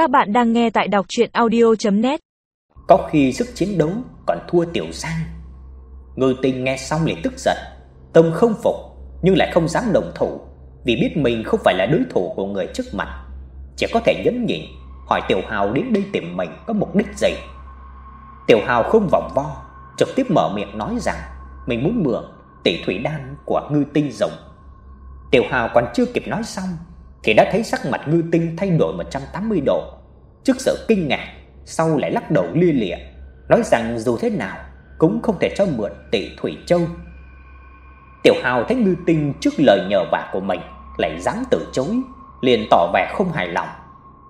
Các bạn đang nghe tại đọc audio net Có khi sức chiến đấu còn thua Tiểu Giang. Ngư Tinh nghe xong liền tức giận, tâm không phục nhưng lại không dám đồng thủ, vì biết mình không phải là đối thủ của người trước mặt, chỉ có thể nhẫn nhịn hỏi Tiểu Hào đến đây tìm mình có mục đích gì. Tiểu Hào không vòng vo, trực tiếp mở miệng nói rằng mình muốn mượn tỷ thủy đan của Ngư Tinh dùng. Tiểu Hào còn chưa kịp nói xong thì đã thấy sắc mặt Ngư Tinh thay đổi 180 độ. Trước sự kinh ngạc, sau lại lắc đầu lia lịa, nói rằng dù thế nào cũng không thể cho mượn tỷ thủy châu. Tiểu Hào thấy Ngư Tinh trước lời nhờ vả của mình lại dám từ chối, liền tỏ vẻ không hài lòng,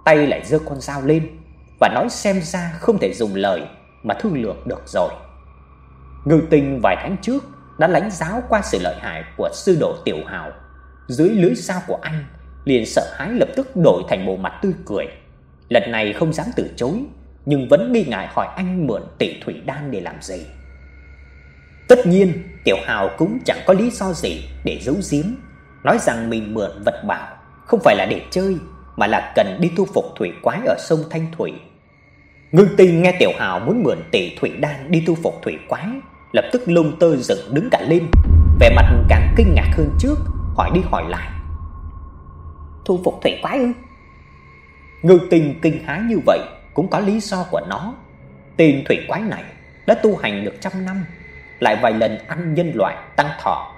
tay lại giơ con dao lên và nói xem ra không thể dùng lời mà thương lượng được rồi. Ngư Tinh vài tháng trước đã lãnh giáo qua sự lợi hại của sư đồ Tiểu Hào, dưới lưới dao của anh liền sợ hãi lập tức đổi thành bộ mặt tươi cười. Lần này không dám từ chối, nhưng vẫn nghi ngại hỏi anh mượn tỷ thủy đan để làm gì. Tất nhiên, Tiểu Hào cũng chẳng có lý do gì để giấu giếm, nói rằng mình mượn vật bảo không phải là để chơi mà là cần đi thu phục thủy quái ở sông Thanh Thủy. Ngưng Tinh nghe Tiểu Hào muốn mượn tỷ thủy đan đi thu phục thủy quái, lập tức lông tơ dựng đứng cả lên, vẻ mặt càng kinh ngạc hơn trước, hỏi đi hỏi lại. Thu phục thủy quái ư? Ngư Tinh kinh hãi như vậy cũng có lý do của nó. Tên thủy quái này đã tu hành được trăm năm, lại vài lần ăn nhân loại tăng thọ.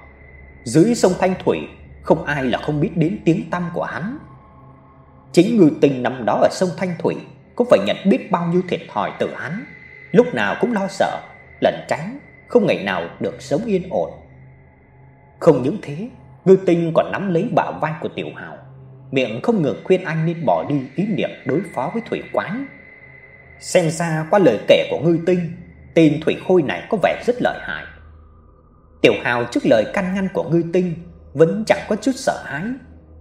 Dưới sông Thanh Thủy, không ai là không biết đến tiếng tăm của hắn. Chính Ngư Tinh năm đó ở sông Thanh Thủy cũng phải nhận biết bao nhiêu thiệt thòi từ hắn, lúc nào cũng lo sợ, lẩn tránh, không ngày nào được sống yên ổn. Không những thế, Ngư Tinh còn nắm lấy bả vai của Tiểu Hào, miệng không ngừng khuyên anh nên bỏ đi ý niệm đối phó với thủy quái. Xem ra qua lời kể của Ngư Tinh, tên thủy khôi này có vẻ rất lợi hại. Tiểu Hào trước lời căn ngăn của Ngư Tinh vẫn chẳng có chút sợ hãi,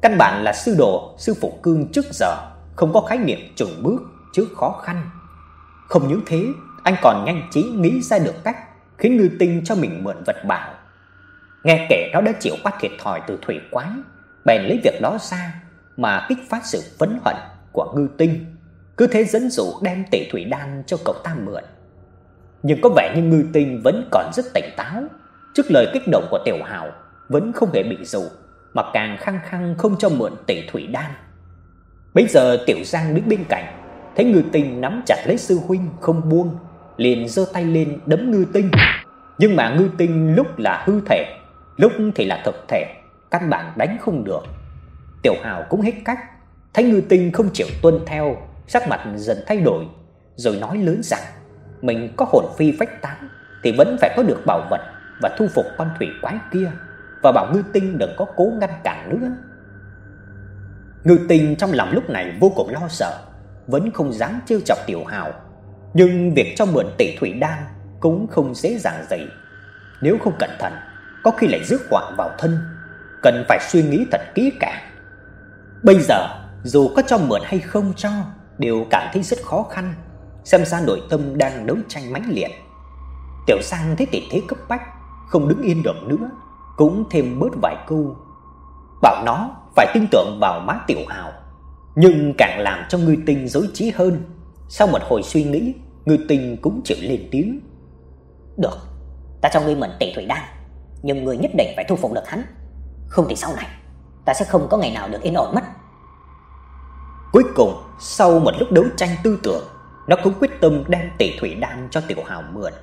căn bản là sư đồ sư phụ cương trước giờ không có khái niệm chừng bước trước khó khăn. Không những thế, anh còn nhanh trí nghĩ ra được cách khiến Ngư Tinh cho mình mượn vật bảo. Nghe kể nó đã chịu quá thiệt thòi từ thủy quái, bèn lấy việc đó ra mà kích phát sự phẫn hận của Ngư Tinh, cứ thế dẫn dụ đem tỷ thủy đan cho cậu ta mượn. Nhưng có vẻ như Ngư Tinh vẫn còn rất tỉnh táo, trước lời kích động của Tiểu Hào vẫn không hề bị dụ, mà càng khăng khăng không cho mượn tỷ thủy đan. Bây giờ Tiểu Giang đứng bên cạnh, thấy Ngư Tinh nắm chặt lấy sư huynh không buông, liền giơ tay lên đấm Ngư Tinh. Nhưng mà Ngư Tinh lúc là hư thể, lúc thì là thực thể, căn bản đánh không được. Tiểu Hào cũng hết cách, thấy Ngư Tinh không chịu tuân theo, sắc mặt dần thay đổi, rồi nói lớn rằng mình có hồn phi phách tán thì vẫn phải có được bảo vật và thu phục con thủy quái kia và bảo Ngư Tinh đừng có cố ngăn cản nữa. Ngư Tinh trong lòng lúc này vô cùng lo sợ, vẫn không dám trêu chọc Tiểu Hào, nhưng việc cho mượn tỷ thủy đan cũng không dễ dàng gì. Nếu không cẩn thận, có khi lại rước họa vào thân, cần phải suy nghĩ thật kỹ càng. Bây giờ, dù có cho mượn hay không cho, đều cảm thấy rất khó khăn, xem ra nội tâm đang đấu tranh mãnh liệt. Tiểu Sang thấy tình thế cấp bách, không đứng yên được nữa, cũng thêm bớt vài câu. Bảo nó phải tin tưởng vào má Tiểu Hào, nhưng càng làm cho Ngư Tinh rối trí hơn. Sau một hồi suy nghĩ, Ngư Tinh cũng chịu lên tiếng. "Được, ta cho ngươi mượn tỷ thủy đan, nhưng ngươi nhất định phải thu phục được hắn, không thì sau này ta sẽ không có ngày nào được yên ổn mất." Cuối cùng, sau một lúc đấu tranh tư tưởng, nó cũng quyết tâm đem tỷ thủy đan cho Tiểu Hào mượn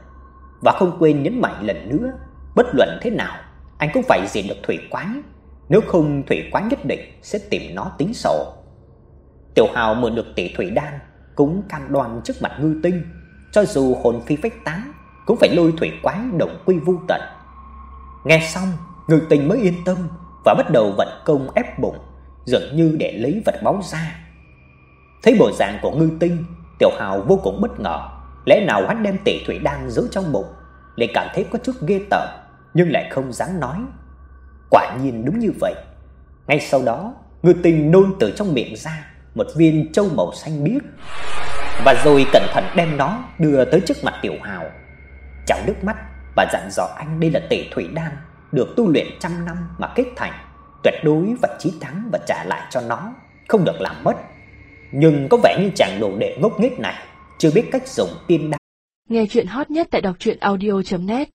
và không quên nhấn mạnh lần nữa, bất luận thế nào, anh cũng phải diệt được thủy quái, nếu không thủy quái nhất định sẽ tìm nó tính sổ. Tiểu Hào mượn được tỷ thủy đan, cũng cam đoan trước mặt Ngư Tinh, cho dù hồn phi phách tán, cũng phải lôi thủy quái đồng quy vu tận. Nghe xong, Ngư Tinh mới yên tâm và bắt đầu vận công ép bụng, dường như để lấy vật báu ra. Thấy bộ dạng của Ngư Tinh, Tiểu Hào vô cùng bất ngờ, lẽ nào hắn đem tỷ thủy đan giữ trong bụng, lại cảm thấy có chút ghê tởm, nhưng lại không dám nói. Quả nhiên đúng như vậy. Ngay sau đó, Ngư Tinh nôn từ trong miệng ra một viên châu màu xanh biếc và rồi cẩn thận đem nó đưa tới trước mặt Tiểu Hào. chảy nước mắt và dặn dò anh đây là tỷ thủy đan được tu luyện trăm năm mà kết thành, tuyệt đối phải chí thắng và trả lại cho nó, không được làm mất nhưng có vẻ như chàng đồ đệ ngốc nghếch này chưa biết cách dùng tiên đao. Nghe chuyện hot nhất tại đọc truyện audio net